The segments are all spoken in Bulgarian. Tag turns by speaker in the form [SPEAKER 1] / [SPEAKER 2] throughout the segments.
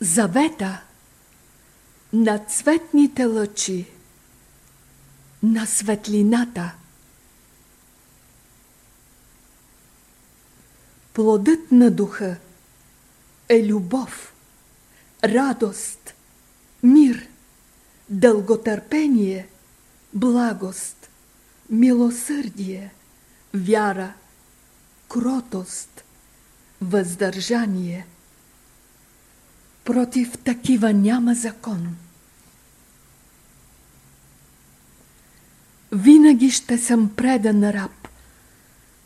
[SPEAKER 1] Завета на цветните лъчи, на светлината. Плодът на духа е любов, радост, мир, дълготърпение, благост, милосърдие, вяра, кротост, въздържание. Против такива няма закон. Винаги ще съм предан раб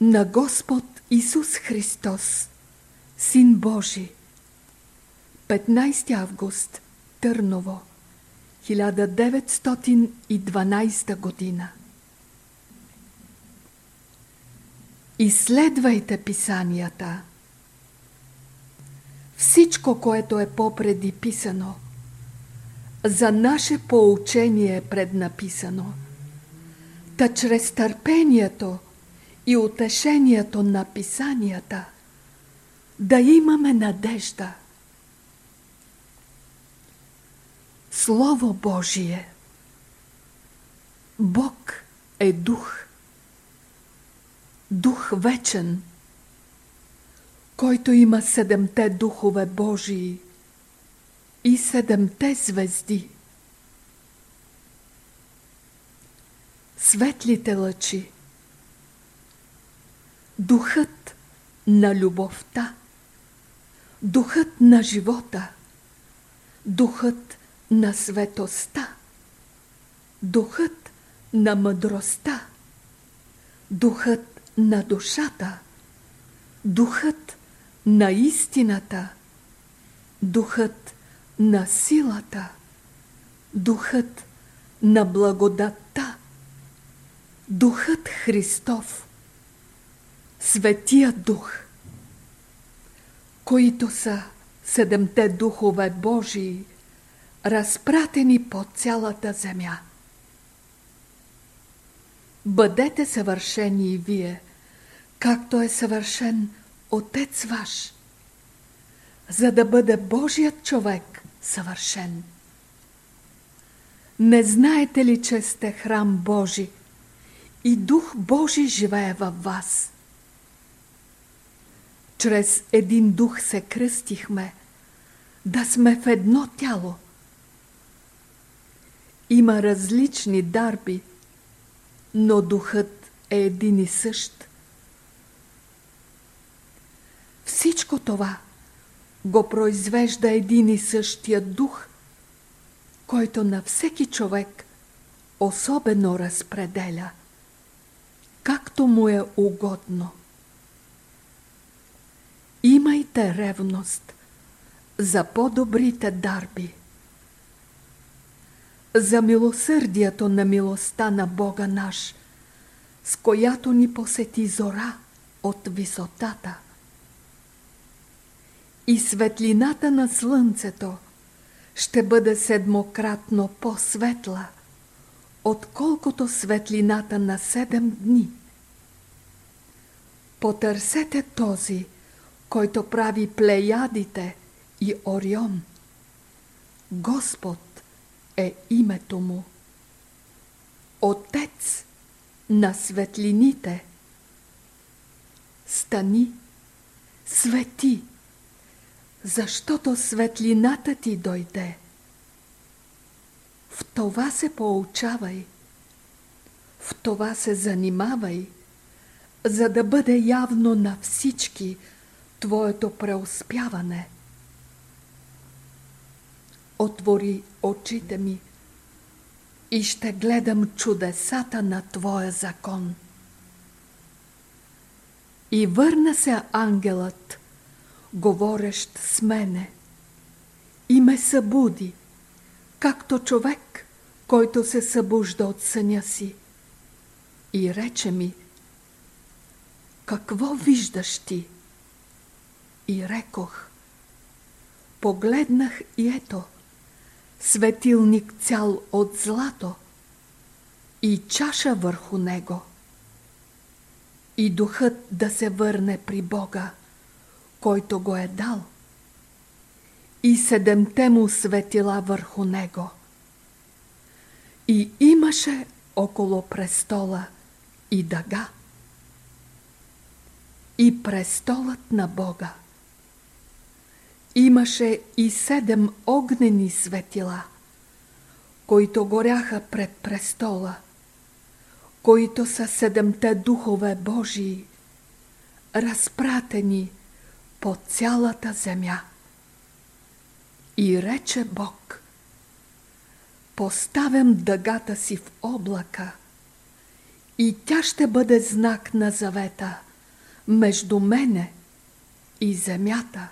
[SPEAKER 1] на Господ Исус Христос, Син Божий. 15 август, Търново, 1912 година. Изследвайте писанията. Всичко, което е попреди писано, за наше поучение е преднаписано. Та чрез търпението и утешението на писанията да имаме надежда. Слово Божие Бог е дух – дух вечен, който има седемте духове Божии и седемте звезди. Светлите лъчи. Духът на любовта. Духът на живота. Духът на светостта. Духът на мъдростта. Духът на душата, духът на истината, духът на силата, духът на благодатта, духът Христов, Светия Дух, които са седемте духове Божии, разпратени по цялата земя. Бъдете съвършени и вие – както е съвършен Отец ваш, за да бъде Божият човек съвършен. Не знаете ли, че сте храм Божи и Дух Божи живее във вас? Чрез един дух се кръстихме, да сме в едно тяло. Има различни дарби, но духът е един и същ. Всичко това го произвежда един и същия дух, който на всеки човек особено разпределя, както му е угодно. Имайте ревност за по-добрите дарби, за милосърдието на милостта на Бога наш, с която ни посети зора от висотата – и светлината на слънцето ще бъде седмократно по-светла, отколкото светлината на седем дни. Потърсете този, който прави плеядите и Орион. Господ е името му. Отец на светлините. Стани, свети, защото светлината ти дойде. В това се поучавай, в това се занимавай, за да бъде явно на всички твоето преуспяване. Отвори очите ми и ще гледам чудесата на Твоя закон. И върна се ангелът – говорещ с мене и ме събуди, както човек, който се събужда от съня си. И рече ми, какво виждаш ти? И рекох, погледнах и ето, светилник цял от злато и чаша върху него. И духът да се върне при Бога който го е дал. и седемте му светила върху него. И имаше около престола и дъга. И престолът на Бога. Имаше и седем огнени светила, които горяха пред престола, които са седемте духове Божии, разпратени по цялата земя. И рече Бог, поставям дъгата си в облака и тя ще бъде знак на завета между мене и земята.